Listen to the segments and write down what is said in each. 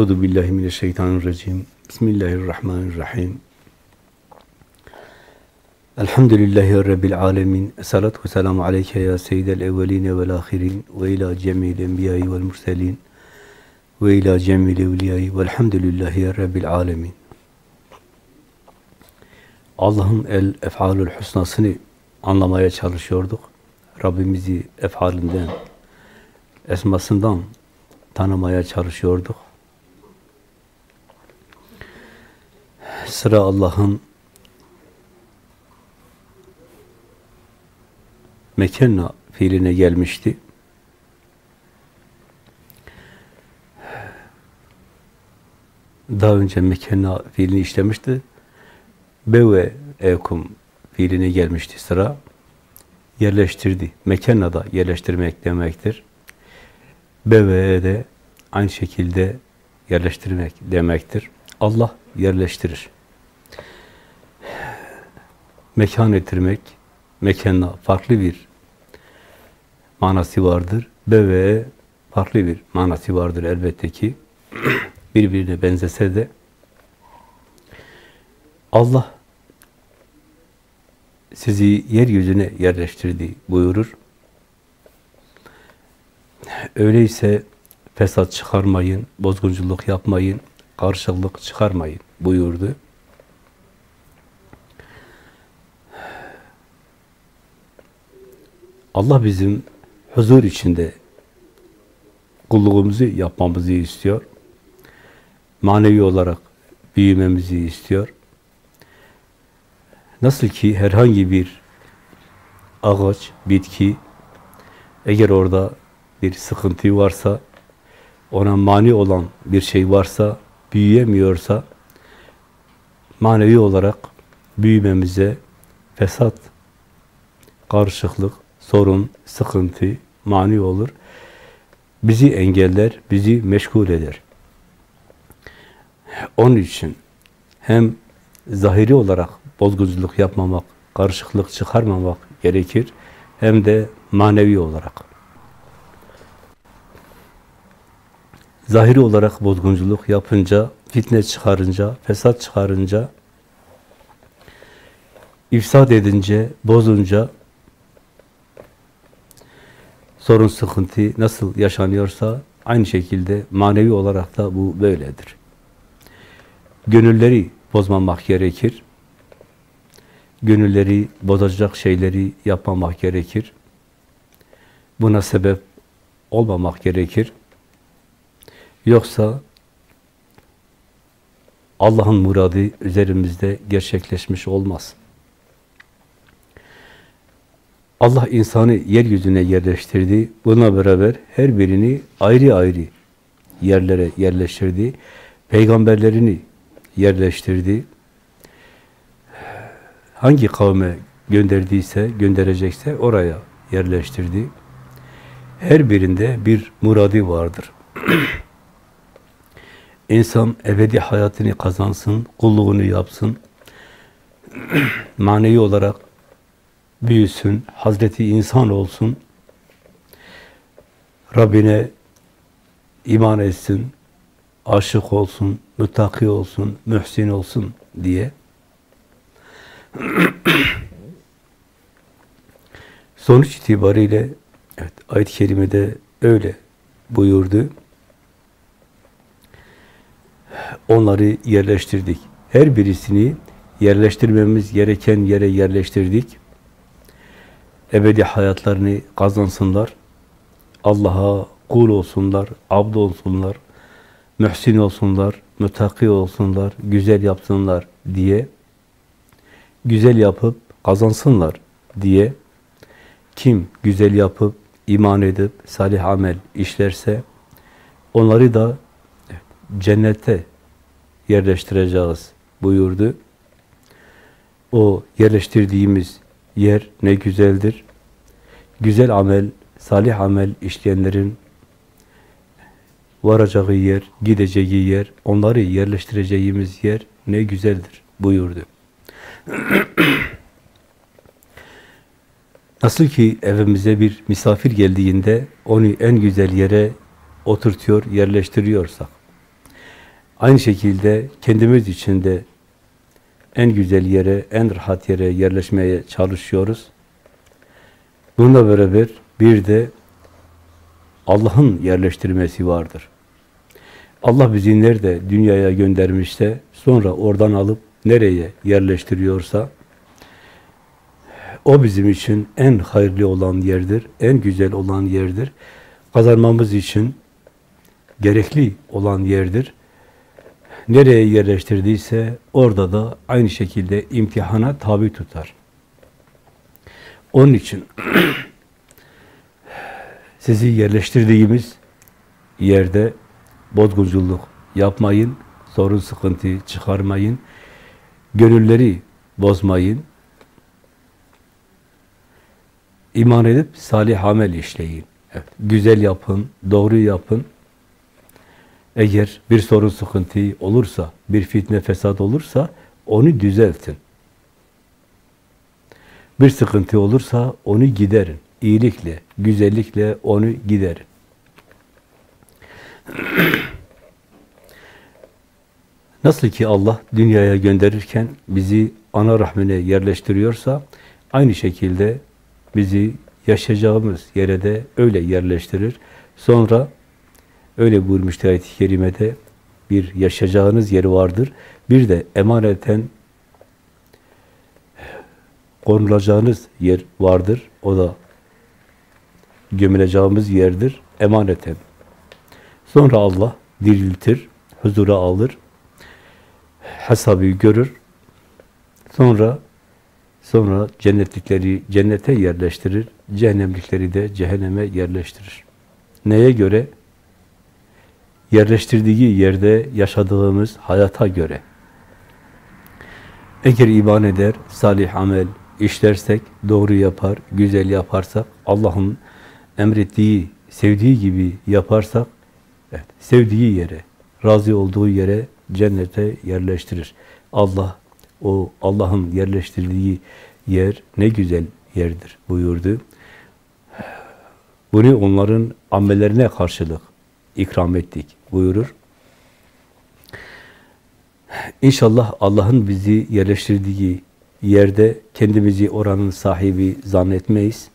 Euzu billahi mineşşeytanirracim. Bismillahirrahmanirrahim. Elhamdülillahi Rabbil alemin. Esselatu vesselamu aleyke ya seyyidel evveline vel ahirin ve ila cemil enbiyayı vel murselin ve ila cemil evliyayı velhamdülillahi Rabbil alemin. Allah'ın el efalül husnasını anlamaya çalışıyorduk. Rabbimizi efalinden, esmasından tanımaya çalışıyorduk. Sıra Allah'ın mekanna fiiline gelmişti. Daha önce mekanna fiilini işlemişti. Beve ekum fiiline gelmişti sıra. Yerleştirdi. Mekanna da yerleştirmek demektir. Beve'ye de aynı şekilde yerleştirmek demektir. Allah yerleştirir. Mekan ettirmek, mekanla farklı bir manası vardır. Beve'ye farklı bir manası vardır elbette ki. Birbirine benzese de Allah sizi yeryüzüne yerleştirdi buyurur. Öyleyse fesat çıkarmayın, bozgunculuk yapmayın, karşılık çıkarmayın buyurdu. Allah bizim huzur içinde kulluğumuzu yapmamızı istiyor. Manevi olarak büyümemizi istiyor. Nasıl ki herhangi bir ağaç, bitki eğer orada bir sıkıntı varsa, ona mani olan bir şey varsa, büyüyemiyorsa, manevi olarak büyümemize fesat, karışıklık, sorun, sıkıntı, mani olur. Bizi engeller, bizi meşgul eder. Onun için hem zahiri olarak bozgunculuk yapmamak, karışıklık çıkarmamak gerekir, hem de manevi olarak. Zahiri olarak bozgunculuk yapınca, fitne çıkarınca, fesat çıkarınca, ifsad edince, bozunca, sorun, sıkıntı nasıl yaşanıyorsa, aynı şekilde manevi olarak da bu böyledir. Gönülleri bozmamak gerekir. Gönülleri bozacak şeyleri yapmamak gerekir. Buna sebep olmamak gerekir. Yoksa Allah'ın muradı üzerimizde gerçekleşmiş olmaz. Allah insanı yeryüzüne yerleştirdi. Buna beraber her birini ayrı ayrı yerlere yerleştirdi. Peygamberlerini yerleştirdi. Hangi kavme gönderdiyse, gönderecekse oraya yerleştirdi. Her birinde bir muradi vardır. İnsan ebedi hayatını kazansın, kulluğunu yapsın, manevi olarak büyüsün, Hazreti insan olsun, Rabbine iman etsin, aşık olsun, müttaki olsun, mühsin olsun diye. Sonuç itibariyle evet, ayet-i kerimede öyle buyurdu. Onları yerleştirdik. Her birisini yerleştirmemiz gereken yere yerleştirdik. Ebedi hayatlarını kazansınlar. Allah'a kul olsunlar, abd olsunlar, mühsin olsunlar, mütaki olsunlar, güzel yapsınlar diye, güzel yapıp kazansınlar diye, kim güzel yapıp, iman edip, salih amel işlerse, onları da cennete yerleştireceğiz buyurdu. O yerleştirdiğimiz yer ne güzeldir. Güzel amel, salih amel işleyenlerin varacağı yer, gideceği yer, onları yerleştireceğimiz yer ne güzeldir buyurdu. Nasıl ki evimize bir misafir geldiğinde onu en güzel yere oturtuyor, yerleştiriyorsak, Aynı şekilde kendimiz için de en güzel yere, en rahat yere yerleşmeye çalışıyoruz. Bununla beraber bir de Allah'ın yerleştirmesi vardır. Allah bizi nerede dünyaya göndermişse sonra oradan alıp nereye yerleştiriyorsa o bizim için en hayırlı olan yerdir, en güzel olan yerdir. Kazanmamız için gerekli olan yerdir. Nereye yerleştirdiyse orada da aynı şekilde imtihana tabi tutar. Onun için sizi yerleştirdiğimiz yerde bozgunculuk yapmayın, sorun sıkıntı çıkarmayın, gönülleri bozmayın, iman edip salih amel işleyin. Evet, güzel yapın, doğru yapın. Eğer bir sorun sıkıntı olursa, bir fitne fesat olursa onu düzeltin. Bir sıkıntı olursa onu giderin. İyilikle, güzellikle onu giderin. Nasıl ki Allah dünyaya gönderirken bizi ana rahmine yerleştiriyorsa, aynı şekilde bizi yaşayacağımız yere de öyle yerleştirir. Sonra öyle buyurmuştu ayet-i kerimede bir yaşayacağınız yeri vardır. Bir de emaneten konulacağınız yer vardır. O da gömüleceğimiz yerdir. Emaneten. Sonra Allah diriltir, huzura alır, hesabı görür. Sonra sonra cennetlikleri cennete yerleştirir, cehennemlikleri de cehenneme yerleştirir. Neye göre? Yerleştirdiği yerde yaşadığımız hayata göre. Eğer iman eder, salih amel işlersek, doğru yapar, güzel yaparsak, Allah'ın emrettiği, sevdiği gibi yaparsak, evet, sevdiği yere, razı olduğu yere cennete yerleştirir. Allah o Allah'ın yerleştirdiği yer ne güzel yerdir buyurdu. Bunu onların amellerine karşılık ikram ettik buyurur. İnşallah Allah'ın bizi yerleştirdiği yerde kendimizi oranın sahibi zannetmeyiz.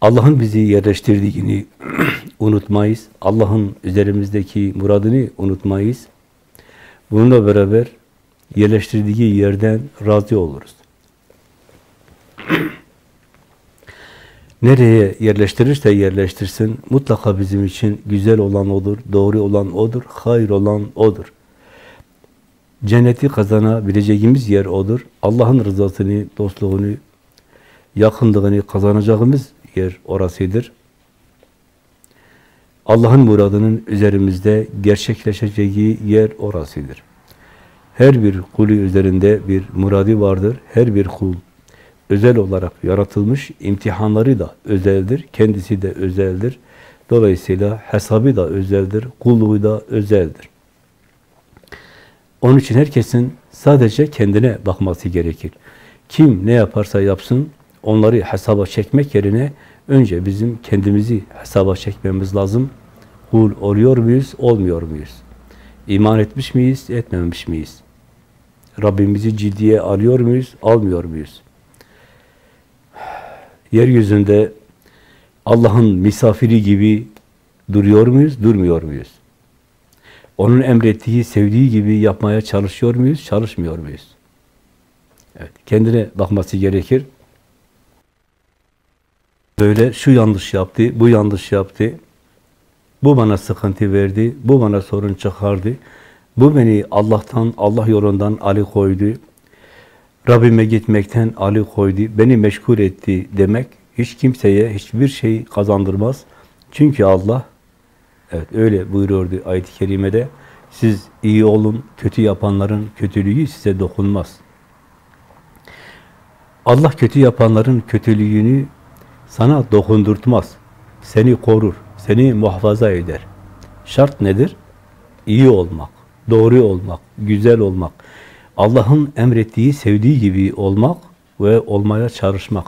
Allah'ın bizi yerleştirdiğini unutmayız. Allah'ın üzerimizdeki muradını unutmayız. Bununla beraber yerleştirdiği yerden razı oluruz. Nereye yerleştirirse yerleştirsin, mutlaka bizim için güzel olan odur, doğru olan odur, hayır olan odur. Cenneti kazanabileceğimiz yer odur. Allah'ın rızasını, dostluğunu, yakınlığını kazanacağımız yer orasıdır. Allah'ın muradının üzerimizde gerçekleşeceği yer orasıdır. Her bir kulü üzerinde bir muradi vardır. Her bir kul özel olarak yaratılmış. imtihanları da özeldir. Kendisi de özeldir. Dolayısıyla hesabı da özeldir. Kulluğu da özeldir. Onun için herkesin sadece kendine bakması gerekir. Kim ne yaparsa yapsın, onları hesaba çekmek yerine önce bizim kendimizi hesaba çekmemiz lazım. Kul oluyor muyuz, olmuyor muyuz? İman etmiş miyiz, etmemiş miyiz? Rabbimizi ciddiye alıyor muyuz, almıyor muyuz? Yeryüzünde Allah'ın misafiri gibi duruyor muyuz, durmuyor muyuz? Onun emrettiği, sevdiği gibi yapmaya çalışıyor muyuz, çalışmıyor muyuz? Evet, kendine bakması gerekir. Böyle şu yanlış yaptı, bu yanlış yaptı. Bu bana sıkıntı verdi, bu bana sorun çıkardı. Bu beni Allah'tan, Allah yolundan ali koydu. Rabbime gitmekten ali koydu, beni meşgul etti demek hiç kimseye hiçbir şey kazandırmaz. Çünkü Allah evet öyle buyuruyordu ayet-i kerimede. Siz iyi olun, kötü yapanların kötülüğü size dokunmaz. Allah kötü yapanların kötülüğünü sana dokundurtmaz. Seni korur, seni muhafaza eder. Şart nedir? İyi olmak, doğru olmak, güzel olmak. Allah'ın emrettiği, sevdiği gibi olmak ve olmaya çalışmak.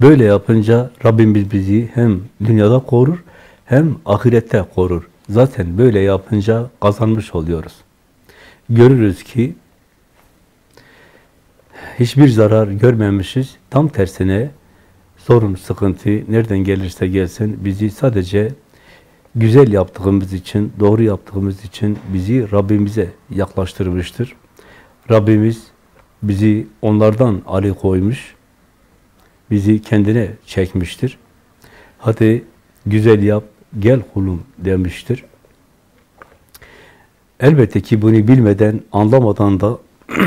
Böyle yapınca Rabbimiz bizi hem dünyada korur, hem ahirette korur. zaten böyle yapınca kazanmış oluyoruz. Görürüz ki hiçbir zarar görmemişiz. Tam tersine sorun, sıkıntı nereden gelirse gelsin bizi sadece güzel yaptığımız için, doğru yaptığımız için bizi Rabbimize yaklaştırmıştır. Rabbimiz bizi onlardan ali koymuş, bizi kendine çekmiştir. Hadi güzel yap, gel kulum demiştir. Elbette ki bunu bilmeden, anlamadan da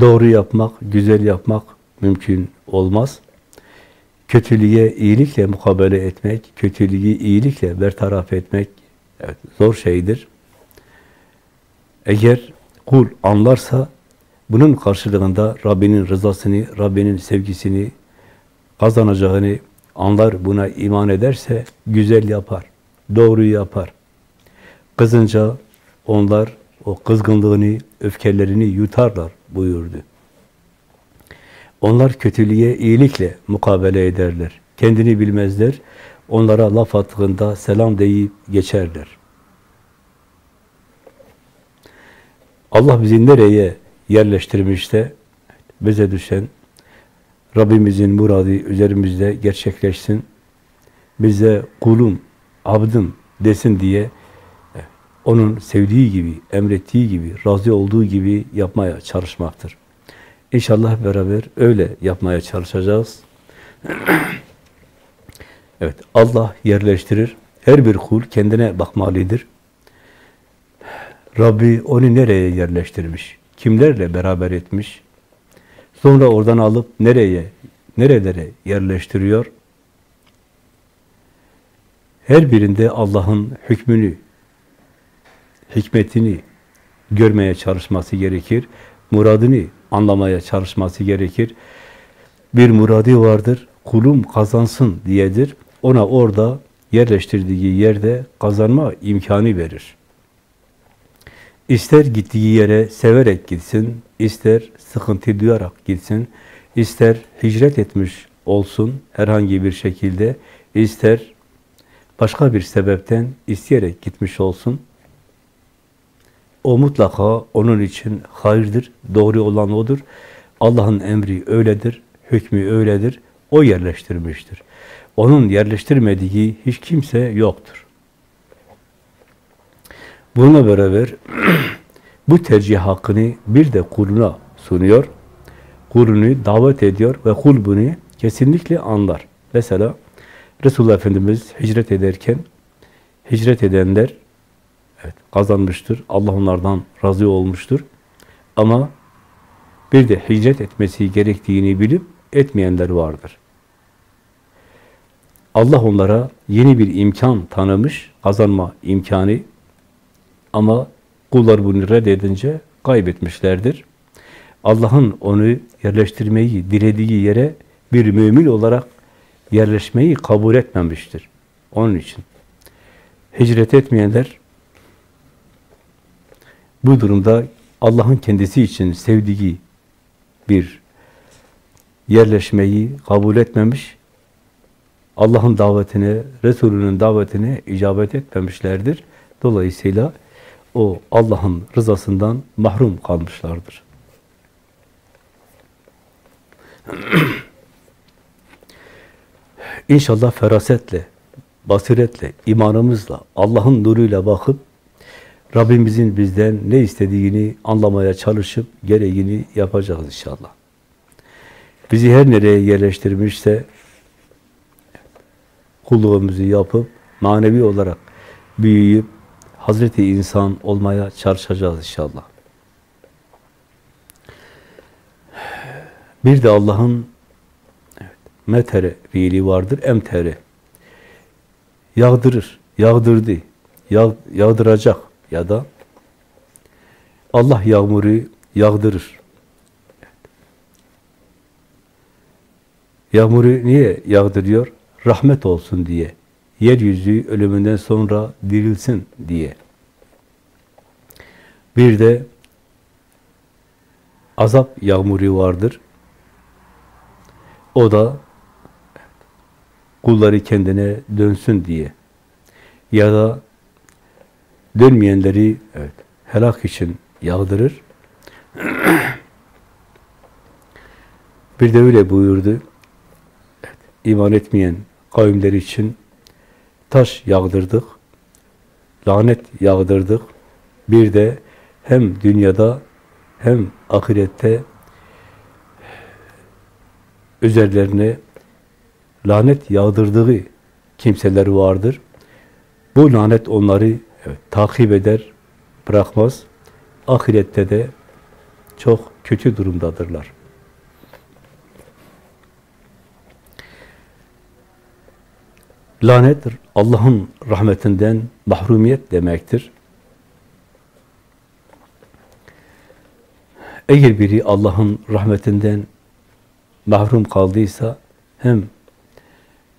doğru yapmak, güzel yapmak mümkün olmaz. Kötülüğe iyilikle mukabele etmek, kötülüğü iyilikle bertaraf etmek evet, zor şeydir. Eğer kul anlarsa bunun karşılığında Rabbinin rızasını, Rabbinin sevgisini kazanacağını anlar, buna iman ederse güzel yapar, doğru yapar. Kızınca onlar o kızgınlığını, öfkelerini yutarlar buyurdu. Onlar kötülüğe iyilikle mukabele ederler. Kendini bilmezler. Onlara laf attığında selam deyip geçerler. Allah bizi nereye yerleştirmişse bize düşen Rabbimizin muradı üzerimizde gerçekleşsin. Bize kulum, abdım desin diye onun sevdiği gibi, emrettiği gibi, razı olduğu gibi yapmaya çalışmaktır. İnşallah beraber öyle yapmaya çalışacağız. evet, Allah yerleştirir. Her bir kul kendine bakmalıdır. Rabbi onu nereye yerleştirmiş? Kimlerle beraber etmiş? Sonra oradan alıp nereye, nerelere yerleştiriyor? Her birinde Allah'ın hükmünü, hikmetini görmeye çalışması gerekir. Muradını anlamaya çalışması gerekir. Bir muradi vardır, kulum kazansın diyedir. Ona orada yerleştirdiği yerde kazanma imkanı verir. İster gittiği yere severek gitsin, ister sıkıntı duyarak gitsin, ister hicret etmiş olsun herhangi bir şekilde, ister başka bir sebepten isteyerek gitmiş olsun, o mutlaka onun için hayırdır, doğru olan odur. Allah'ın emri öyledir, hükmü öyledir, o yerleştirmiştir. Onun yerleştirmediği hiç kimse yoktur. Bununla beraber bu tercih hakkını bir de kuluna sunuyor. Kulunu davet ediyor ve kul bunu kesinlikle anlar. Mesela Resulullah Efendimiz hicret ederken hicret edenler evet, kazanmıştır. Allah onlardan razı olmuştur. Ama bir de hicret etmesi gerektiğini bilip etmeyenler vardır. Allah onlara yeni bir imkan tanımış, kazanma imkanı ama kullar bunu reddedince kaybetmişlerdir. Allah'ın onu yerleştirmeyi dilediği yere bir mümin olarak yerleşmeyi kabul etmemiştir. Onun için hicret etmeyenler bu durumda Allah'ın kendisi için sevdiği bir yerleşmeyi kabul etmemiş, Allah'ın davetine, Resulünün davetine icabet etmemişlerdir. Dolayısıyla o Allah'ın rızasından mahrum kalmışlardır. İnşallah ferasetle, basiretle, imanımızla, Allah'ın nuruyla bakıp Rabbimizin bizden ne istediğini anlamaya çalışıp gereğini yapacağız inşallah. Bizi her nereye yerleştirmişse kulluğumuzu yapıp manevi olarak büyüyüp Hazreti insan olmaya çalışacağız inşallah. Bir de Allah'ın evet, metere fiili vardır, emtere. Yağdırır, yağdırdı, yağ, yağdıracak ya da Allah yağmuru yağdırır. Yağmuru niye yağdırıyor? Rahmet olsun diye. Yeryüzü ölümünden sonra dirilsin diye. Bir de azap yağmuru vardır. O da kulları kendine dönsün diye. Ya da dönmeyenleri evet, helak için yağdırır. Bir de öyle buyurdu. Evet, iman etmeyen kavimler için taş yağdırdık, lanet yağdırdık. Bir de hem dünyada hem ahirette üzerlerine lanet yağdırdığı kimseler vardır. Bu lanet onları evet, takip eder, bırakmaz. Ahirette de çok kötü durumdadırlar. Lanet Allah'ın rahmetinden mahrumiyet demektir. Eğer biri Allah'ın rahmetinden mahrum kaldıysa hem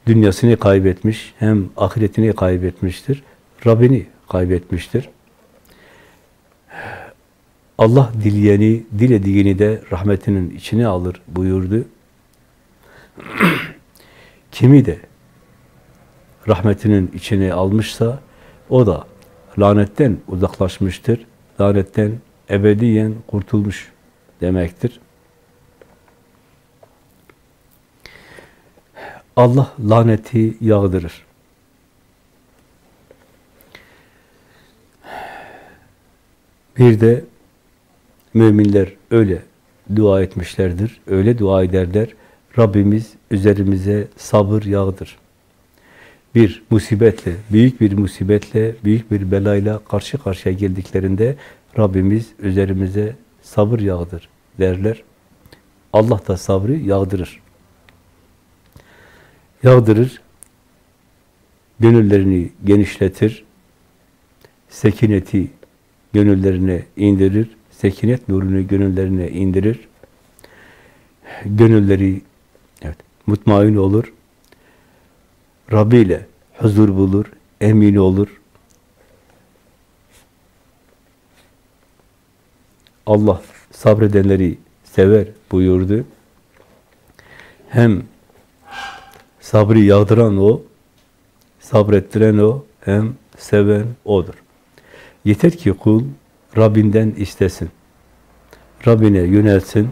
dünyasını kaybetmiş hem ahiretini kaybetmiştir. Rabbini kaybetmiştir. Allah dileyeni, dilediğini de rahmetinin içine alır buyurdu. Kimi de rahmetinin içine almışsa o da lanetten uzaklaşmıştır. Lanetten ebediyen kurtulmuş demektir. Allah laneti yağdırır. Bir de müminler öyle dua etmişlerdir, öyle dua ederler. Rabbimiz üzerimize sabır yağdır. Bir musibetle, büyük bir musibetle, büyük bir belayla karşı karşıya geldiklerinde Rabbimiz üzerimize sabır yağdır derler. Allah da sabrı yağdırır. Yağdırır, gönüllerini genişletir, sekineti gönüllerine indirir, sekinet nurunu gönüllerine indirir. Gönülleri evet, mutmain olur. Rabbi ile huzur bulur, emin olur. Allah sabredenleri sever buyurdu. Hem sabrı yağdıran o, sabrettiren o, hem seven odur. Yeter ki kul Rabbinden istesin. Rabbine yönelsin.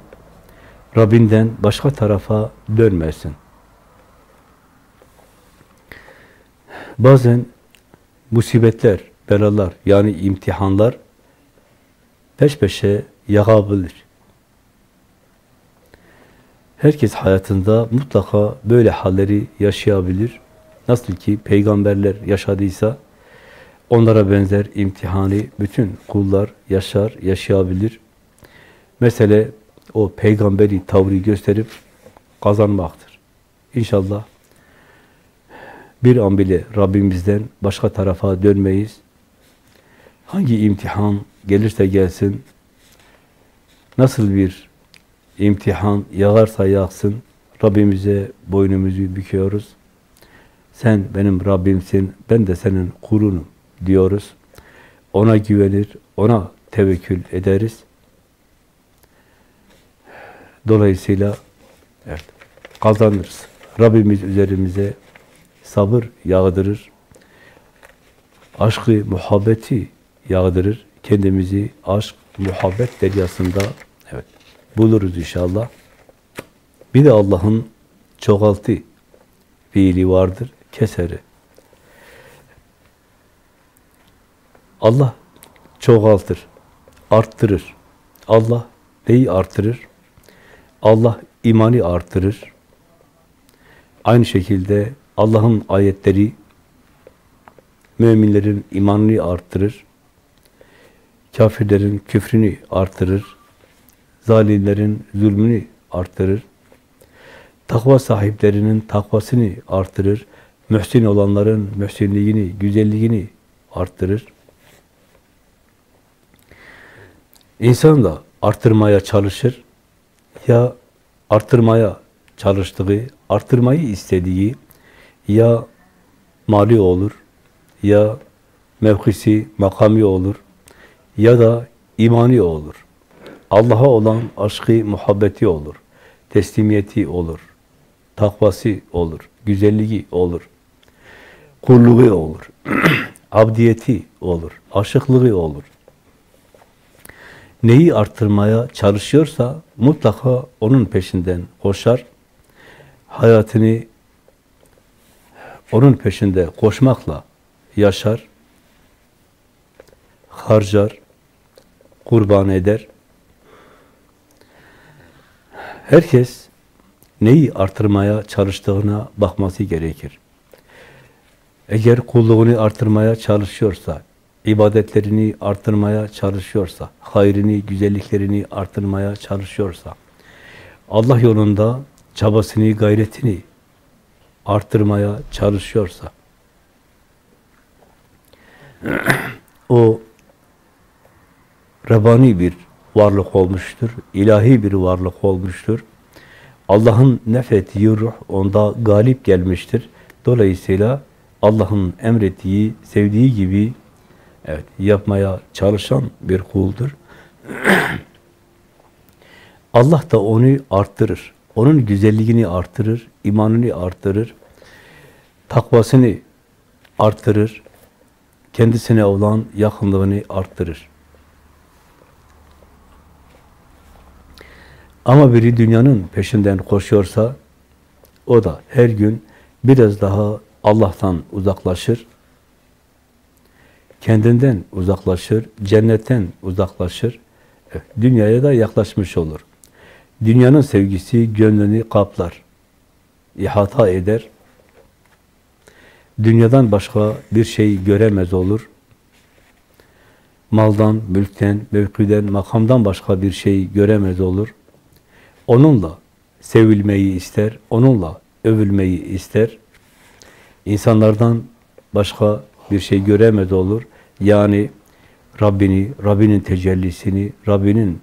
Rabbinden başka tarafa dönmesin. Bazen musibetler, belalar yani imtihanlar peş peşe yağabilir. Herkes hayatında mutlaka böyle halleri yaşayabilir. Nasıl ki peygamberler yaşadıysa onlara benzer imtihanı bütün kullar yaşar, yaşayabilir. Mesele o peygamberi tavrı gösterip kazanmaktır. İnşallah bir an bile Rabbimizden başka tarafa dönmeyiz. Hangi imtihan gelirse gelsin, nasıl bir imtihan yağarsa yağsın, Rabbimize boynumuzu büküyoruz. Sen benim Rabbimsin, ben de senin kulunum diyoruz. Ona güvenir, ona tevekkül ederiz. Dolayısıyla evet, kazanırız. Rabbimiz üzerimize sabır yağdırır. Aşkı, muhabbeti yağdırır. Kendimizi aşk, muhabbet deryasında evet, buluruz inşallah. Bir de Allah'ın çoğaltı fiili vardır. Keseri. Allah çoğaltır, arttırır. Allah neyi arttırır? Allah imani arttırır. Aynı şekilde Allah'ın ayetleri müminlerin imanını arttırır. Kafirlerin küfrünü arttırır. Zalimlerin zulmünü arttırır. Takva sahiplerinin takvasını arttırır. Mühsin olanların mühsinliğini, güzelliğini arttırır. İnsan da arttırmaya çalışır. Ya arttırmaya çalıştığı, arttırmayı istediği ya mali olur, ya mevkisi, makami olur, ya da imani olur. Allah'a olan aşkı, muhabbeti olur. Teslimiyeti olur. Takvası olur. Güzelliği olur. Kulluğu olur. abdiyeti olur, aşıklığı olur. Neyi arttırmaya çalışıyorsa mutlaka onun peşinden koşar. Hayatını onun peşinde koşmakla yaşar, harcar, kurban eder. Herkes neyi artırmaya çalıştığına bakması gerekir. Eğer kulluğunu artırmaya çalışıyorsa, ibadetlerini artırmaya çalışıyorsa, hayrını, güzelliklerini artırmaya çalışıyorsa, Allah yolunda çabasını, gayretini artırmaya çalışıyorsa, o Rabbani bir varlık olmuştur, ilahi bir varlık olmuştur. Allah'ın nefrettiği ruh onda galip gelmiştir. Dolayısıyla Allah'ın emrettiği, sevdiği gibi evet, yapmaya çalışan bir kuldur. Allah da onu arttırır. Onun güzelliğini arttırır, imanını arttırır, takvasını arttırır, kendisine olan yakınlığını arttırır. Ama biri dünyanın peşinden koşuyorsa, o da her gün biraz daha Allah'tan uzaklaşır, kendinden uzaklaşır, cennetten uzaklaşır, dünyaya da yaklaşmış olur. Dünyanın sevgisi gönlünü kaplar, ihata eder, dünyadan başka bir şey göremez olur, maldan, mülkten, mevkiden, makamdan başka bir şey göremez olur, onunla sevilmeyi ister, onunla övülmeyi ister, insanlardan başka bir şey göremez olur. Yani Rabbini, Rabbinin tecellisini, Rabbinin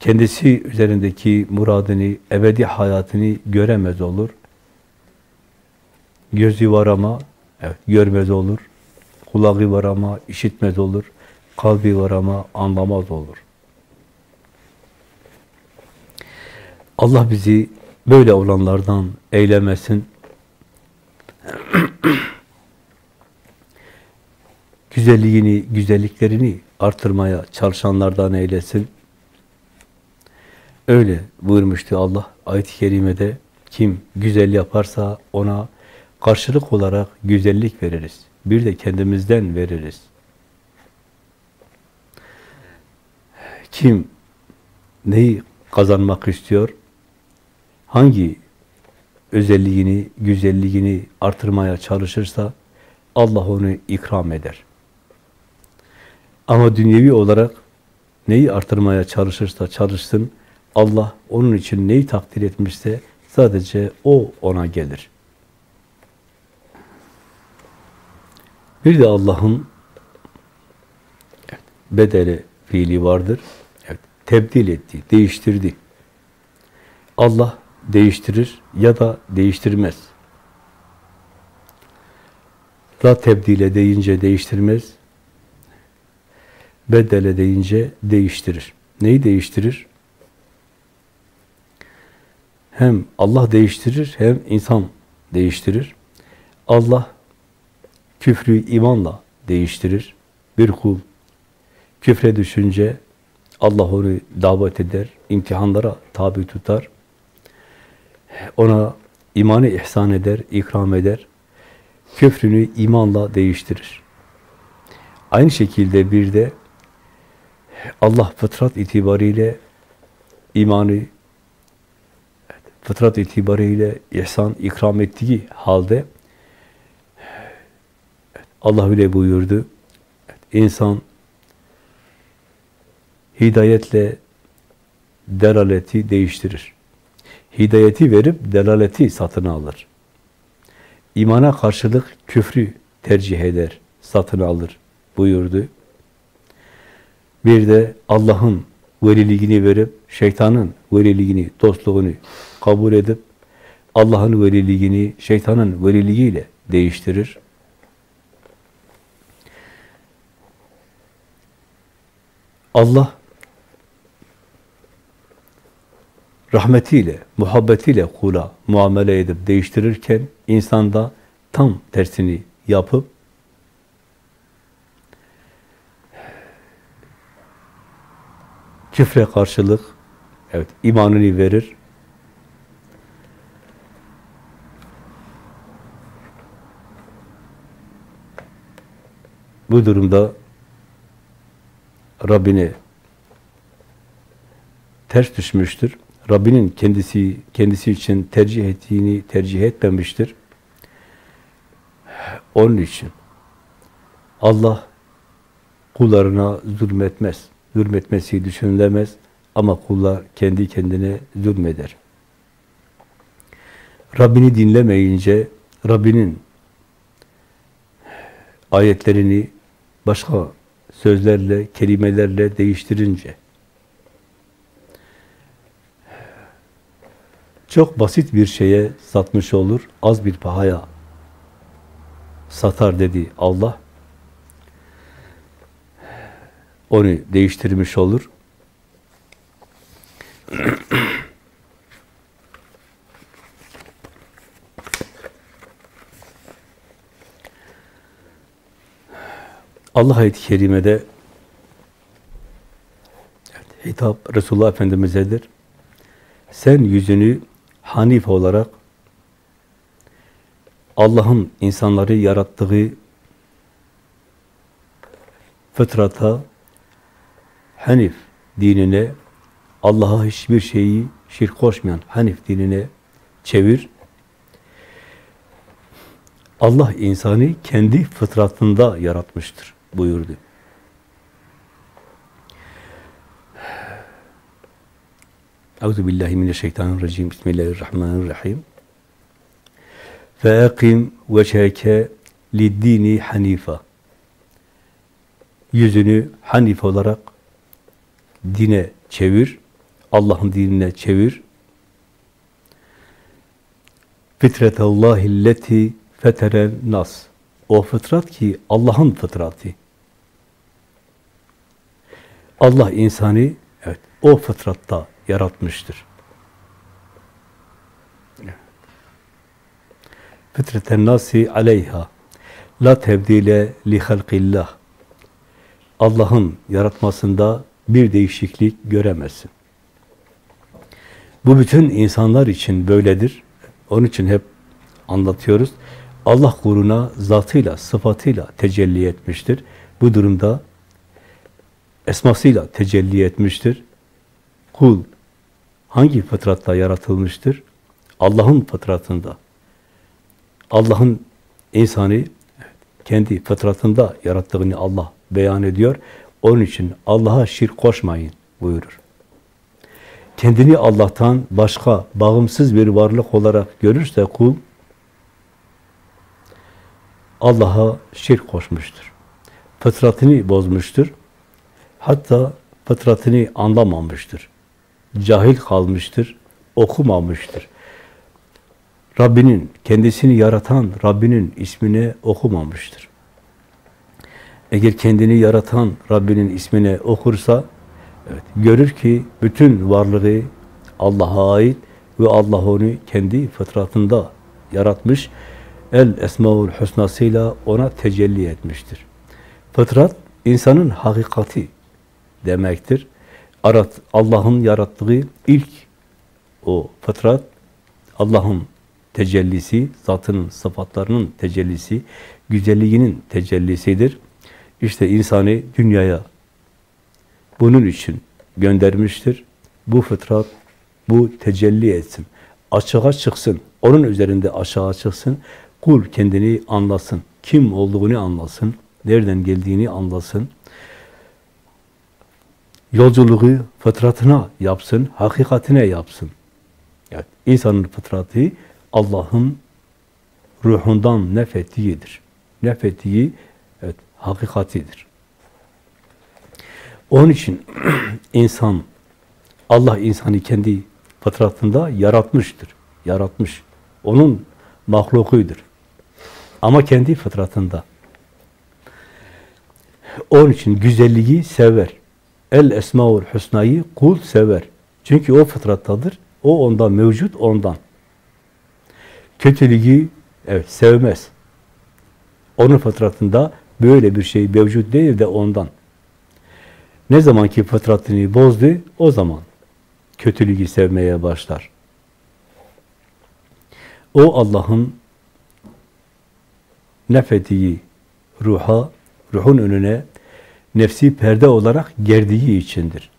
kendisi üzerindeki muradını, ebedi hayatını göremez olur. Gözü var ama evet, görmez olur. Kulağı var ama işitmez olur. Kalbi var ama anlamaz olur. Allah bizi böyle olanlardan eylemesin. Güzelliğini, güzelliklerini artırmaya çalışanlardan eylesin. Öyle buyurmuştu Allah ayet-i kerimede. Kim güzel yaparsa ona karşılık olarak güzellik veririz. Bir de kendimizden veririz. Kim neyi kazanmak istiyor? Hangi özelliğini, güzelliğini artırmaya çalışırsa Allah onu ikram eder. Ama dünyevi olarak neyi artırmaya çalışırsa çalışsın, Allah onun için neyi takdir etmişse sadece o ona gelir. Bir de Allah'ın bedeli fiili vardır. Evet, tebdil etti, değiştirdi. Allah değiştirir ya da değiştirmez. La tebdile deyince değiştirmez, bedele deyince değiştirir. Neyi değiştirir? Hem Allah değiştirir hem insan değiştirir. Allah küfrü imanla değiştirir. Bir kul küfre düşünce Allah onu davet eder, imtihanlara tabi tutar. Ona imanı ihsan eder, ikram eder. Küfrünü imanla değiştirir. Aynı şekilde bir de Allah fıtrat itibariyle imanı fıtrat itibariyle ihsan ikram ettiği halde Allah öyle buyurdu. İnsan hidayetle delaleti değiştirir. Hidayeti verip delaleti satın alır. İmana karşılık küfrü tercih eder, satın alır buyurdu. Bir de Allah'ın veliliğini verip şeytanın veliliğini, dostluğunu kabul edip Allah'ın veliliğini şeytanın veliliğiyle değiştirir. Allah rahmetiyle, muhabbetiyle kula muamele edip değiştirirken insanda tam tersini yapıp küfre karşılık evet imanını verir. Bu durumda Rabbine ters düşmüştür. Rabbinin kendisi kendisi için tercih ettiğini tercih etmemiştir. Onun için Allah kullarına zulmetmez. Zulmetmesi düşünülemez ama kullar kendi kendine zulmeder. Rabbini dinlemeyince, Rabbinin ayetlerini başka sözlerle, kelimelerle değiştirince, çok basit bir şeye satmış olur, az bir pahaya satar dedi Allah. Onu değiştirmiş olur. Allah ayet-i kerimede hitap Resulullah Efendimiz'edir. Sen yüzünü Hanif olarak Allah'ın insanları yarattığı fıtrata, Hanif dinine, Allah'a hiçbir şeyi şirk koşmayan Hanif dinine çevir. Allah insanı kendi fıtratında yaratmıştır buyurdu. Euzu billahi mineşşeytanirracim. Bismillahirrahmanirrahim. Feqim veçheke lid-dini hanifa. Yüzünü hanif olarak dine çevir. Allah'ın dinine çevir. Fitretallahi lleti feteren nas. O fıtrat ki Allah'ın fıtratı. Allah insanı evet o fıtratta yaratmıştır. Fitreten nasi aleyha la tebdile li halqillah. Allah'ın yaratmasında bir değişiklik göremezsin. Bu bütün insanlar için böyledir. Onun için hep anlatıyoruz. Allah kuruna zatıyla, sıfatıyla tecelli etmiştir. Bu durumda esmasıyla tecelli etmiştir. Kul hangi fıtratta yaratılmıştır? Allah'ın fıtratında. Allah'ın insanı kendi fıtratında yarattığını Allah beyan ediyor. Onun için Allah'a şirk koşmayın buyurur. Kendini Allah'tan başka bağımsız bir varlık olarak görürse kul Allah'a şirk koşmuştur. Fıtratını bozmuştur. Hatta fıtratını anlamamıştır. Cahil kalmıştır, okumamıştır. Rabbinin, kendisini yaratan Rabbinin ismine okumamıştır. Eğer kendini yaratan Rabbinin ismine okursa, evet, görür ki bütün varlığı Allah'a ait ve Allah onu kendi fıtratında yaratmış. El Esmaül Hüsnasıyla ona tecelli etmiştir. Fıtrat, insanın hakikati demektir. Allah'ın yarattığı ilk o fıtrat, Allah'ın tecellisi, zatının, sıfatlarının tecellisi, güzelliğinin tecellisidir. İşte insanı dünyaya bunun için göndermiştir. Bu fıtrat, bu tecelli etsin. Açığa çıksın. Onun üzerinde aşağı çıksın. Kul kendini anlasın. Kim olduğunu anlasın. Nereden geldiğini anlasın. Yolculuğu fıtratına yapsın. Hakikatine yapsın. Yani insanın fıtratı Allah'ın ruhundan nefettiğidir. Nefettiği evet, hakikatidir. Onun için insan, Allah insanı kendi fıtratında yaratmıştır. Yaratmış. Onun mahlukuydur. Ama kendi fıtratında. Onun için güzelliği sever. El esmaul husnayı kul sever. Çünkü o fıtrattadır. O ondan mevcut ondan. Kötülüğü evet sevmez. Onun fıtratında böyle bir şey mevcut değil de ondan. Ne zamanki fıtratını bozdu, o zaman kötülüğü sevmeye başlar. O Allah'ın nefettiği ruha, ruhun önüne nefsi perde olarak gerdiği içindir.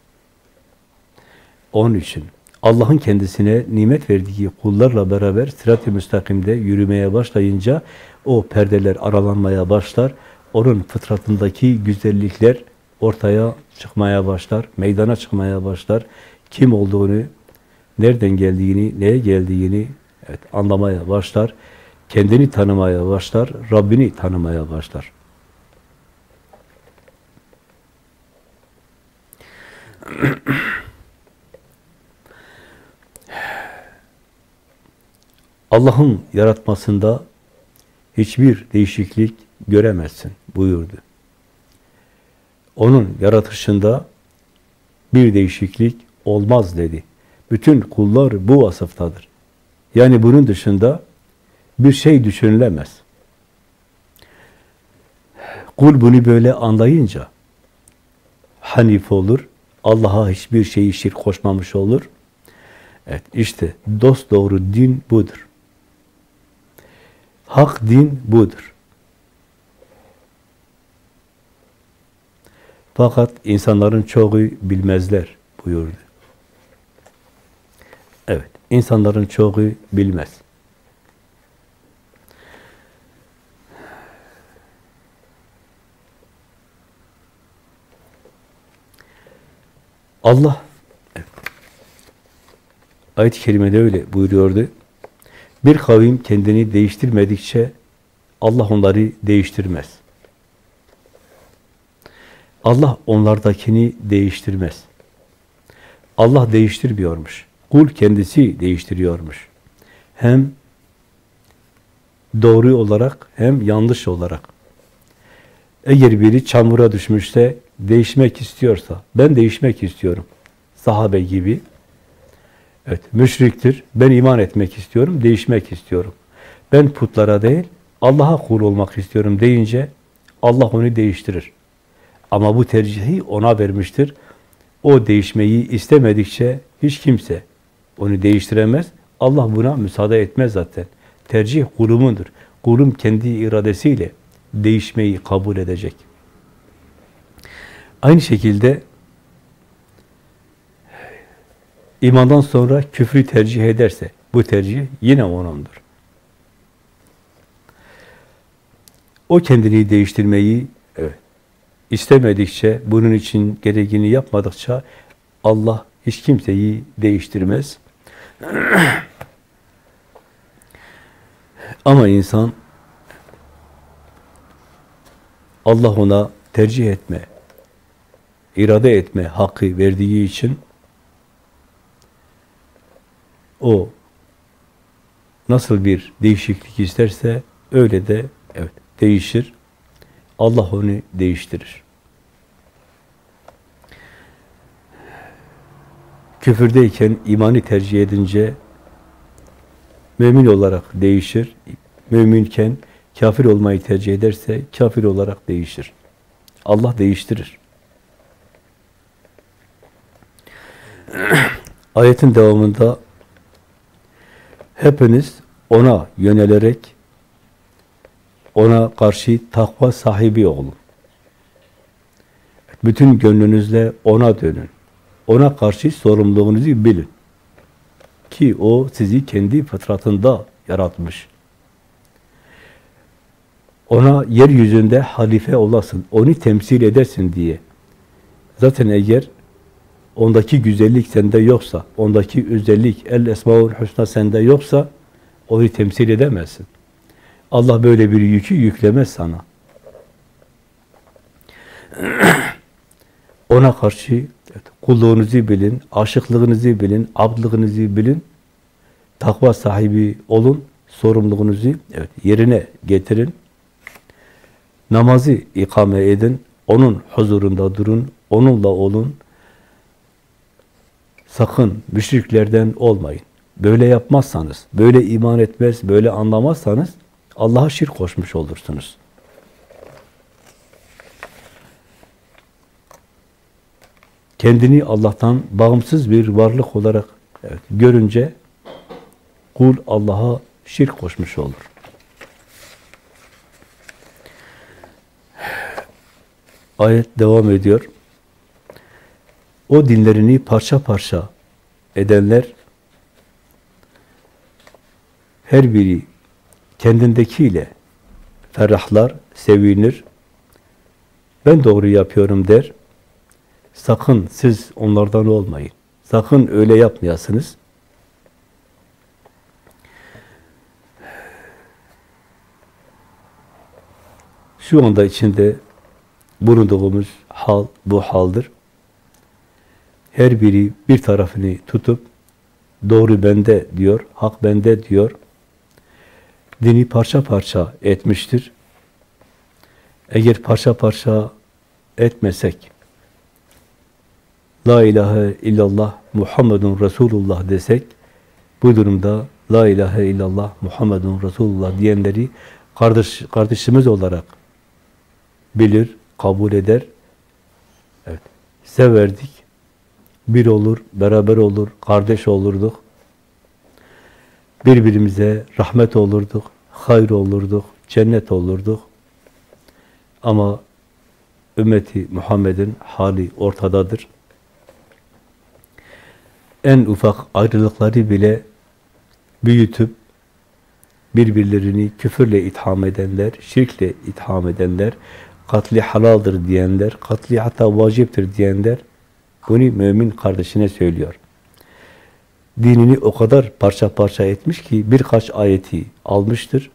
Onun için Allah'ın kendisine nimet verdiği kullarla beraber sırat-ı müstakimde yürümeye başlayınca o perdeler aralanmaya başlar. Onun fıtratındaki güzellikler ortaya çıkmaya başlar, meydana çıkmaya başlar. Kim olduğunu, nereden geldiğini, neye geldiğini evet, anlamaya başlar. Kendini tanımaya başlar, Rabbini tanımaya başlar. Allah'ın yaratmasında hiçbir değişiklik göremezsin buyurdu. Onun yaratışında bir değişiklik olmaz dedi. Bütün kullar bu vasıftadır. Yani bunun dışında bir şey düşünülemez. Kul bunu böyle anlayınca hanif olur, Allah'a hiçbir şeyi şirk koşmamış olur. Evet, işte dost doğru din budur. Hak din budur. Fakat insanların çoğu bilmezler buyurdu. Evet, insanların çoğu bilmez. Allah ayet-i kerimede öyle buyuruyordu. Bir kavim kendini değiştirmedikçe Allah onları değiştirmez. Allah onlardakini değiştirmez. Allah değiştirmiyormuş. Kul kendisi değiştiriyormuş. Hem doğru olarak hem yanlış olarak. Eğer biri çamura düşmüşse, değişmek istiyorsa, ben değişmek istiyorum. Sahabe gibi. Evet, müşriktir. Ben iman etmek istiyorum, değişmek istiyorum. Ben putlara değil, Allah'a kul olmak istiyorum deyince Allah onu değiştirir. Ama bu tercihi ona vermiştir. O değişmeyi istemedikçe hiç kimse onu değiştiremez. Allah buna müsaade etmez zaten. Tercih kulumundur. Kulum kendi iradesiyle değişmeyi kabul edecek. Aynı şekilde imandan sonra küfrü tercih ederse bu tercih yine onundur. O kendini değiştirmeyi evet, istemedikçe, bunun için gereğini yapmadıkça Allah hiç kimseyi değiştirmez. Ama insan Allah ona tercih etme, irade etme hakkı verdiği için o nasıl bir değişiklik isterse öyle de evet değişir. Allah onu değiştirir. Küfürdeyken imanı tercih edince mümin olarak değişir. Müminken kafir olmayı tercih ederse kafir olarak değişir. Allah değiştirir. Ayetin devamında hepiniz ona yönelerek ona karşı takva sahibi olun. Bütün gönlünüzle ona dönün. Ona karşı sorumluluğunuzu bilin. Ki o sizi kendi fıtratında yaratmış. Ona yeryüzünde halife olasın, onu temsil edersin diye. Zaten eğer ondaki güzellik sende yoksa, ondaki özellik, el esmaul husna sende yoksa, onu temsil edemezsin. Allah böyle bir yükü yüklemez sana. Ona karşı evet, kulluğunuzu bilin, aşıklığınızı bilin, abdlığınızı bilin, takva sahibi olun, sorumluluğunuzu evet, yerine getirin. Namazı ikame edin, onun huzurunda durun, onunla olun. Sakın müşriklerden olmayın. Böyle yapmazsanız, böyle iman etmez, böyle anlamazsanız Allah'a şirk koşmuş olursunuz. kendini Allah'tan bağımsız bir varlık olarak evet, görünce kul Allah'a şirk koşmuş olur. Ayet devam ediyor. O dinlerini parça parça edenler her biri kendindekiyle ferahlar, sevinir. Ben doğru yapıyorum der. Sakın siz onlardan olmayın. Sakın öyle yapmayasınız. Şu anda içinde bulunduğumuz hal bu haldır. Her biri bir tarafını tutup doğru bende diyor, hak bende diyor. Dini parça parça etmiştir. Eğer parça parça etmesek, La ilahe illallah Muhammedun Resulullah desek, bu durumda La ilahe illallah Muhammedun Resulullah diyenleri kardeş, kardeşimiz olarak bilir, kabul eder. Evet, severdik, bir olur, beraber olur, kardeş olurduk. Birbirimize rahmet olurduk, hayır olurduk, cennet olurduk. Ama ümmeti Muhammed'in hali ortadadır. En ufak ayrılıkları bile büyütüp birbirlerini küfürle itham edenler, şirkle itham edenler, katli halaldır diyenler, katli hatta vaciptir diyenler bunu mümin kardeşine söylüyor. Dinini o kadar parça parça etmiş ki birkaç ayeti almıştır,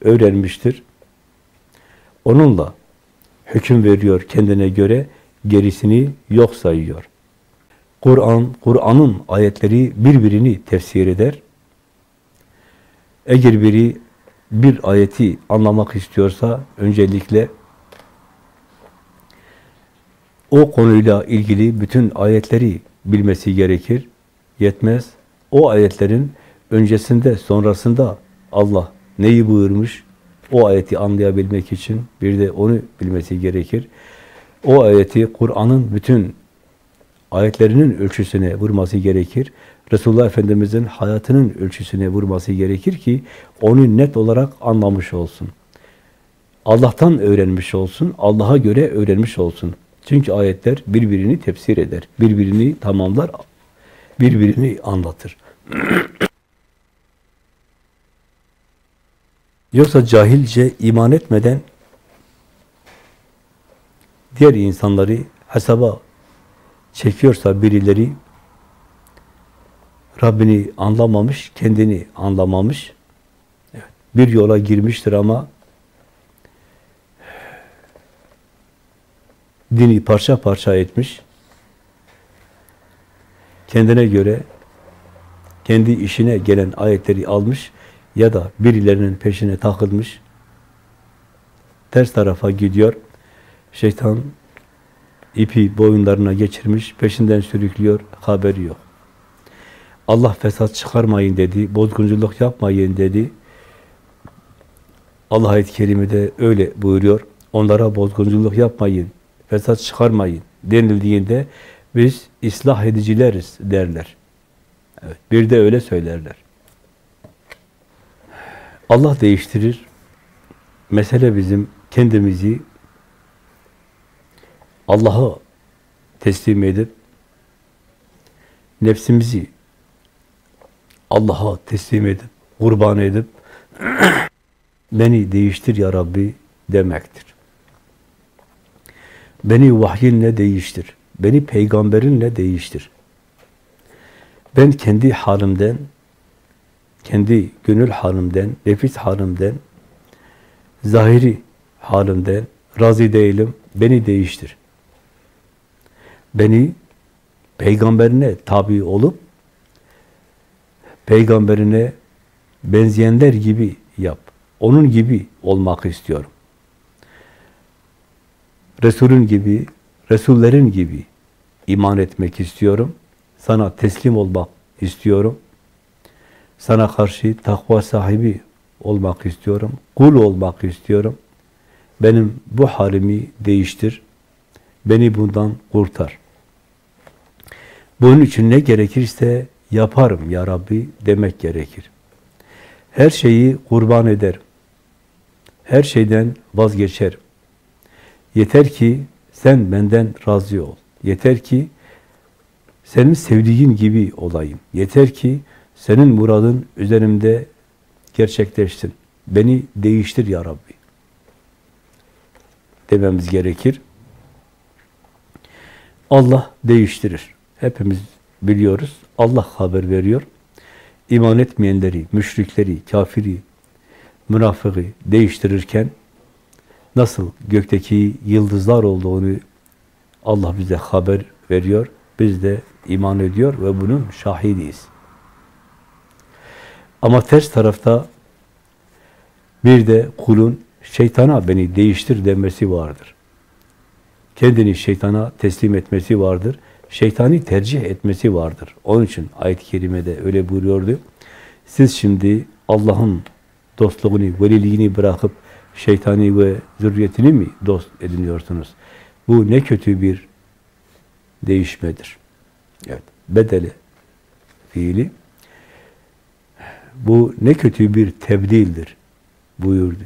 öğrenmiştir. Onunla hüküm veriyor kendine göre, gerisini yok sayıyor. Kur'an, Kur'an'ın ayetleri birbirini tefsir eder. Eğer biri bir ayeti anlamak istiyorsa öncelikle o konuyla ilgili bütün ayetleri bilmesi gerekir. Yetmez. O ayetlerin öncesinde, sonrasında Allah neyi buyurmuş, o ayeti anlayabilmek için bir de onu bilmesi gerekir. O ayeti Kur'an'ın bütün ayetlerinin ölçüsüne vurması gerekir. Resulullah Efendimiz'in hayatının ölçüsüne vurması gerekir ki onu net olarak anlamış olsun. Allah'tan öğrenmiş olsun, Allah'a göre öğrenmiş olsun. Çünkü ayetler birbirini tefsir eder, birbirini tamamlar, birbirini anlatır. Yoksa cahilce iman etmeden diğer insanları hesaba çekiyorsa birileri Rabbini anlamamış, kendini anlamamış. bir yola girmiştir ama dini parça parça etmiş. Kendine göre kendi işine gelen ayetleri almış ya da birilerinin peşine takılmış. Ters tarafa gidiyor. Şeytan ipi boyunlarına geçirmiş, peşinden sürüklüyor, haberi yok. Allah fesat çıkarmayın dedi, bozgunculuk yapmayın dedi. Allah ayet-i kerimede öyle buyuruyor. Onlara bozgunculuk yapmayın, fesat çıkarmayın denildiğinde biz ıslah edicileriz derler. Evet, bir de öyle söylerler. Allah değiştirir. Mesele bizim kendimizi Allah'a teslim edip nefsimizi Allah'a teslim edip kurban edip beni değiştir ya Rabbi demektir. Beni vahyinle değiştir. Beni peygamberinle değiştir. Ben kendi halimden, kendi gönül halimden, nefis halimden, zahiri halimden razı değilim. Beni değiştir. Beni peygamberine tabi olup peygamberine benzeyenler gibi yap. Onun gibi olmak istiyorum. Resulün gibi, Resullerin gibi iman etmek istiyorum. Sana teslim olmak istiyorum. Sana karşı takva sahibi olmak istiyorum. Kul olmak istiyorum. Benim bu halimi değiştir. Beni bundan kurtar. Bunun için ne gerekirse yaparım ya Rabbi demek gerekir. Her şeyi kurban ederim. Her şeyden vazgeçerim. Yeter ki sen benden razı ol. Yeter ki senin sevdiğin gibi olayım. Yeter ki senin muradın üzerimde gerçekleşsin. Beni değiştir ya Rabbi. Dememiz gerekir. Allah değiştirir. Hepimiz biliyoruz. Allah haber veriyor. İman etmeyenleri, müşrikleri, kafiri, münafığı değiştirirken nasıl gökteki yıldızlar olduğunu Allah bize haber veriyor. Biz de iman ediyor ve bunun şahidiyiz. Ama ters tarafta bir de kulun şeytana beni değiştir demesi vardır. Kendini şeytana teslim etmesi vardır. Şeytani tercih etmesi vardır. Onun için ayet-i kerimede öyle buyuruyordu. Siz şimdi Allah'ın dostluğunu, veliliğini bırakıp şeytani ve zürriyetini mi dost ediniyorsunuz? Bu ne kötü bir değişmedir. Evet, bedeli fiili. Bu ne kötü bir tebdildir buyurdu.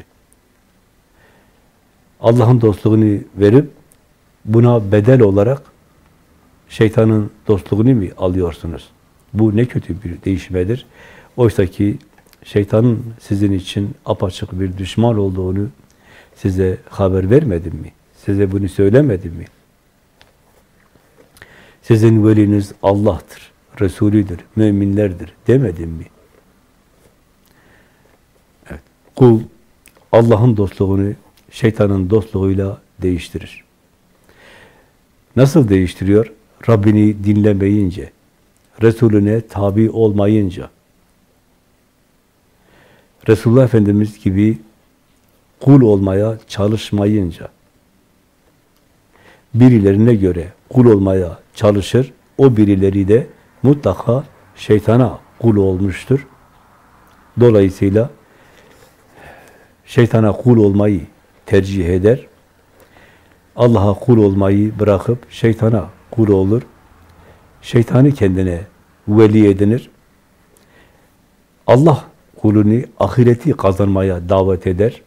Allah'ın dostluğunu verip buna bedel olarak şeytanın dostluğunu mu alıyorsunuz? Bu ne kötü bir değişmedir. Oysa ki şeytanın sizin için apaçık bir düşman olduğunu size haber vermedim mi? Size bunu söylemedim mi? Sizin veliniz Allah'tır, Resulüdür, müminlerdir demedim mi? Evet. Kul Allah'ın dostluğunu şeytanın dostluğuyla değiştirir. Nasıl değiştiriyor? Rabbini dinlemeyince, Resulüne tabi olmayınca, Resulullah Efendimiz gibi kul olmaya çalışmayınca, birilerine göre kul olmaya çalışır, o birileri de mutlaka şeytana kul olmuştur. Dolayısıyla şeytana kul olmayı tercih eder. Allah'a kul olmayı bırakıp şeytana kul olur. Şeytanı kendine veli edinir. Allah kulunu ahireti kazanmaya davet eder.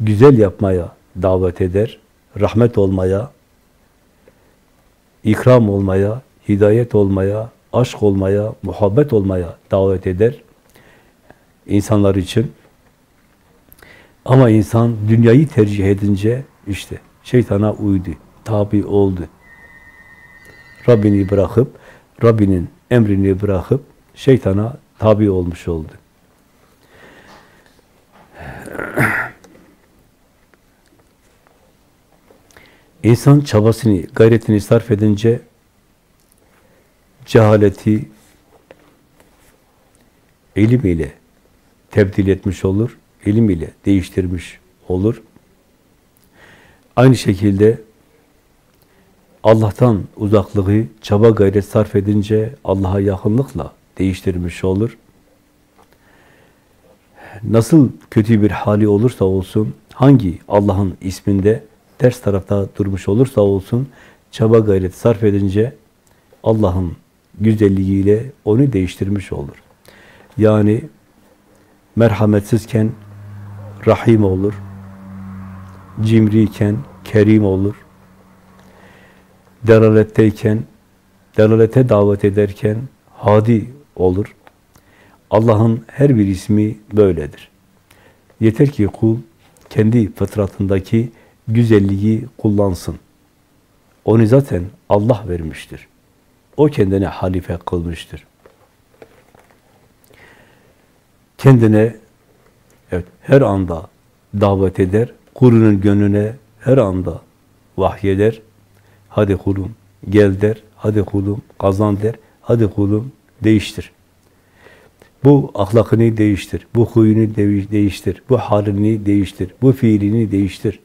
Güzel yapmaya davet eder. Rahmet olmaya, ikram olmaya, hidayet olmaya, aşk olmaya, muhabbet olmaya davet eder. insanlar için. Ama insan dünyayı tercih edince işte şeytana uydu, tabi oldu. Rabbini bırakıp, Rabbinin emrini bırakıp şeytana tabi olmuş oldu. İnsan çabasını, gayretini sarf edince cehaleti ilim ile tebdil etmiş olur, ilim ile değiştirmiş olur. Aynı şekilde Allah'tan uzaklığı çaba gayret sarf edince Allah'a yakınlıkla değiştirmiş olur. Nasıl kötü bir hali olursa olsun, hangi Allah'ın isminde ters tarafta durmuş olursa olsun, çaba gayret sarf edince Allah'ın güzelliğiyle onu değiştirmiş olur. Yani merhametsizken rahim olur, cimriyken kerim olur, delaletteyken, delalete davet ederken hadi olur. Allah'ın her bir ismi böyledir. Yeter ki kul kendi fıtratındaki güzelliği kullansın. Onu zaten Allah vermiştir. O kendine halife kılmıştır. Kendine evet, her anda davet eder, kulunun gönlüne her anda vahyeder. Hadi kulum gel der, hadi kulum kazan der, hadi kulum değiştir. Bu ahlakını değiştir, bu huyunu değiştir, bu halini değiştir, bu fiilini değiştir.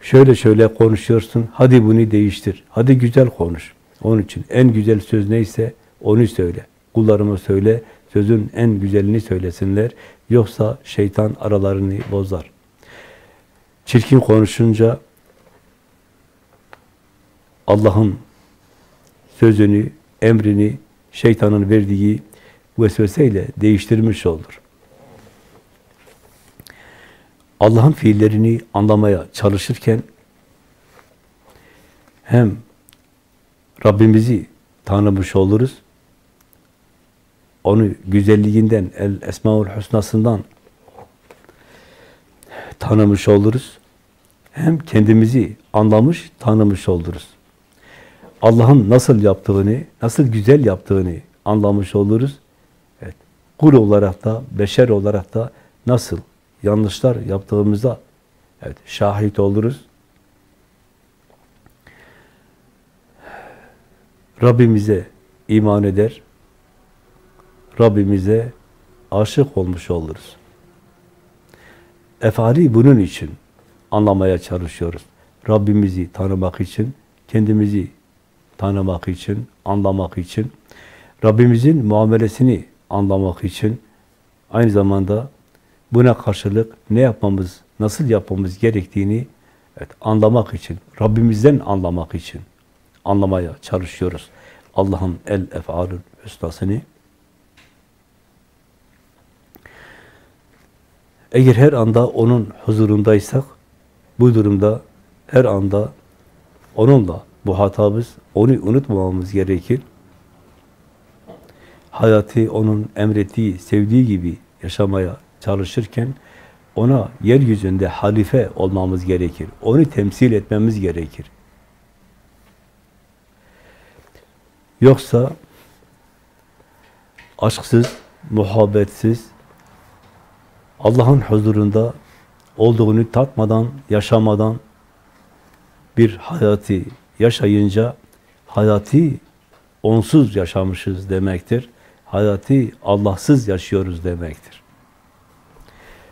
Şöyle şöyle konuşuyorsun, hadi bunu değiştir, hadi güzel konuş. Onun için en güzel söz neyse onu söyle. Kullarıma söyle, sözün en güzelini söylesinler. Yoksa şeytan aralarını bozar. Çirkin konuşunca Allah'ın sözünü, emrini şeytanın verdiği vesveseyle değiştirmiş olur. Allah'ın fiillerini anlamaya çalışırken hem Rabbimizi tanımış oluruz, onu güzelliğinden, el esmaül husnasından tanımış oluruz. Hem kendimizi anlamış, tanımış oluruz. Allah'ın nasıl yaptığını, nasıl güzel yaptığını anlamış oluruz. Evet. Kul olarak da, beşer olarak da nasıl yanlışlar yaptığımızda evet, şahit oluruz. Rabbimize iman eder, Rabbimize aşık olmuş oluruz. Efali bunun için anlamaya çalışıyoruz. Rabbimizi tanımak için, kendimizi tanımak için, anlamak için, Rabbimizin muamelesini anlamak için, aynı zamanda buna karşılık ne yapmamız, nasıl yapmamız gerektiğini evet, anlamak için, Rabbimizden anlamak için anlamaya çalışıyoruz. Allah'ın el efalül hüsnasını. Eğer her anda onun huzurundaysak, bu durumda her anda onunla muhatabız, onu unutmamamız gerekir. Hayatı onun emrettiği, sevdiği gibi yaşamaya çalışırken ona yeryüzünde halife olmamız gerekir. Onu temsil etmemiz gerekir. Yoksa aşksız, muhabbetsiz, Allah'ın huzurunda olduğunu tatmadan, yaşamadan bir hayatı yaşayınca hayatı onsuz yaşamışız demektir. Hayatı Allahsız yaşıyoruz demektir.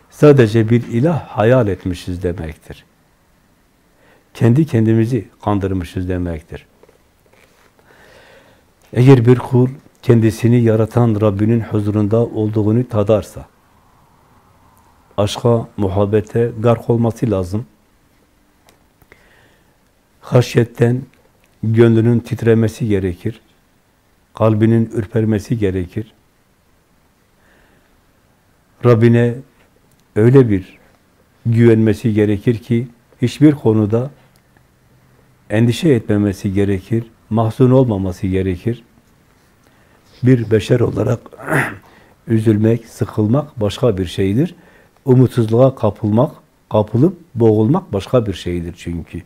Sadece bir ilah hayal etmişiz demektir. Kendi kendimizi kandırmışız demektir. Eğer bir kul kendisini yaratan Rabbinin huzurunda olduğunu tadarsa, aşka, muhabbete gark olması lazım. Haşyetten gönlünün titremesi gerekir. Kalbinin ürpermesi gerekir. Rabbine öyle bir güvenmesi gerekir ki hiçbir konuda endişe etmemesi gerekir, mahzun olmaması gerekir. Bir beşer olarak üzülmek, sıkılmak başka bir şeydir. Umutsuzluğa kapılmak, kapılıp boğulmak başka bir şeydir çünkü.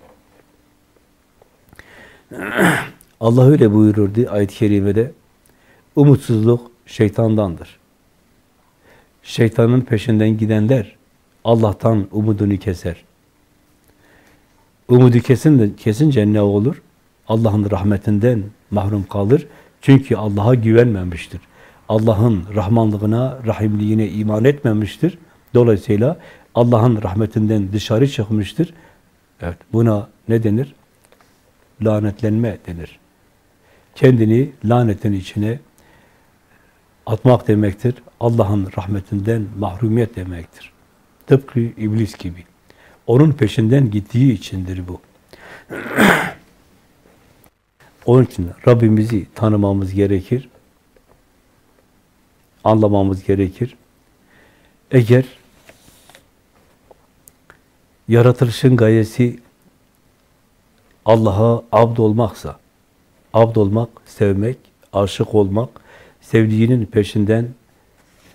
Allah öyle buyururdu ayet-i kerimede. Umutsuzluk şeytandandır. Şeytanın peşinden gidenler Allah'tan umudunu keser. Umudu kesin, kesince ne olur? Allah'ın rahmetinden mahrum kalır. Çünkü Allah'a güvenmemiştir. Allah'ın rahmanlığına, rahimliğine iman etmemiştir. Dolayısıyla Allah'ın rahmetinden dışarı çıkmıştır. Evet, buna ne denir? Lanetlenme denir. Kendini lanetin içine atmak demektir. Allah'ın rahmetinden mahrumiyet demektir. Tıpkı iblis gibi. Onun peşinden gittiği içindir bu. Onun için Rabbimizi tanımamız gerekir. Anlamamız gerekir. Eğer yaratılışın gayesi Allah'a abd olmaksa, abd olmak, sevmek, aşık olmak, sevdiğinin peşinden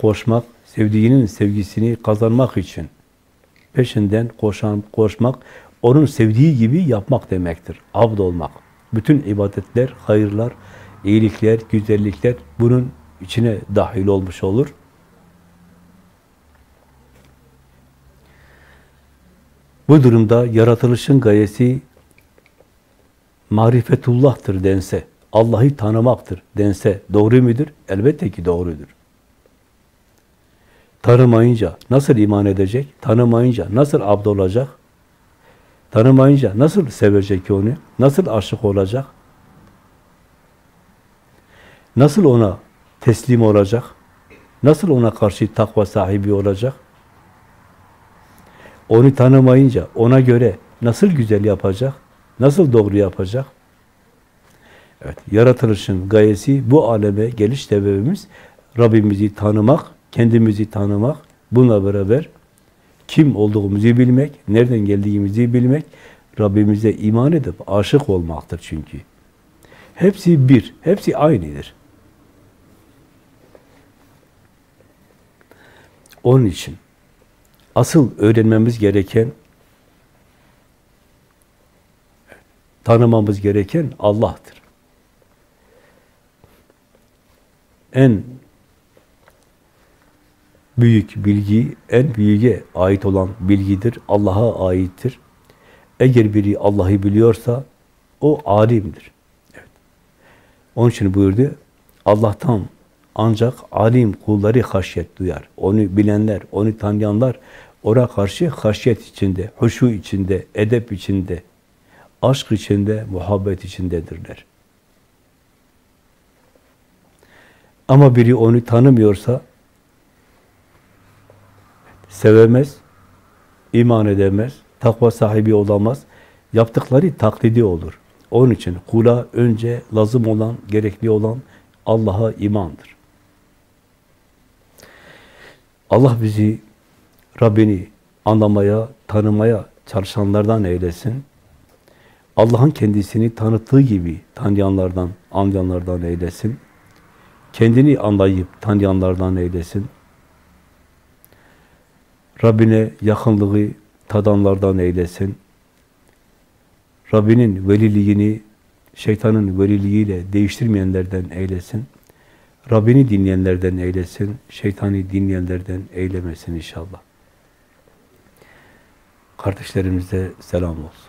koşmak, sevdiğinin sevgisini kazanmak için peşinden koşan, koşmak, onun sevdiği gibi yapmak demektir. Abd olmak. Bütün ibadetler, hayırlar, iyilikler, güzellikler bunun içine dahil olmuş olur. Bu durumda yaratılışın gayesi marifetullah'tır dense, Allah'ı tanımaktır dense doğru mudur? Elbette ki doğrudur. Tanımayınca nasıl iman edecek? Tanımayınca nasıl abd olacak? Tanımayınca nasıl sevecek onu? Nasıl aşık olacak? Nasıl ona teslim olacak? Nasıl ona karşı takva sahibi olacak? Onu tanımayınca ona göre nasıl güzel yapacak? Nasıl doğru yapacak? Evet, yaratılışın gayesi bu aleme geliş sebebimiz Rabbimizi tanımak, kendimizi tanımak, bununla beraber kim olduğumuzu bilmek, nereden geldiğimizi bilmek, Rabbimize iman edip aşık olmaktır çünkü. Hepsi bir, hepsi aynıdır. Onun için asıl öğrenmemiz gereken, tanımamız gereken Allah'tır. En büyük bilgi, en büyüğe ait olan bilgidir. Allah'a aittir. Eğer biri Allah'ı biliyorsa o alimdir. Evet. Onun için buyurdu, Allah'tan ancak alim kulları haşyet duyar. Onu bilenler, onu tanıyanlar ora karşı haşyet içinde, huşu içinde, edep içinde, aşk içinde, muhabbet içindedirler. Ama biri onu tanımıyorsa sevemez, iman edemez, takva sahibi olamaz. Yaptıkları taklidi olur. Onun için kula önce lazım olan, gerekli olan Allah'a imandır. Allah bizi Rabbini anlamaya, tanımaya çalışanlardan eylesin. Allah'ın kendisini tanıttığı gibi tanıyanlardan, anlayanlardan eylesin. Kendini anlayıp tanıyanlardan eylesin. Rabbine yakınlığı tadanlardan eylesin. Rabbinin veliliğini şeytanın veliliğiyle değiştirmeyenlerden eylesin. Rabbini dinleyenlerden eylesin, şeytani dinleyenlerden eylemesin inşallah. Kardeşlerimize selam olsun.